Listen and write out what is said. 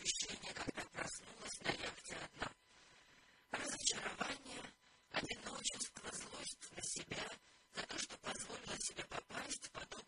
ощущение, когда проснулась, на наехать одна. Разочарование, одиночество, злость на себя за то, что позволила себе попасть в подобное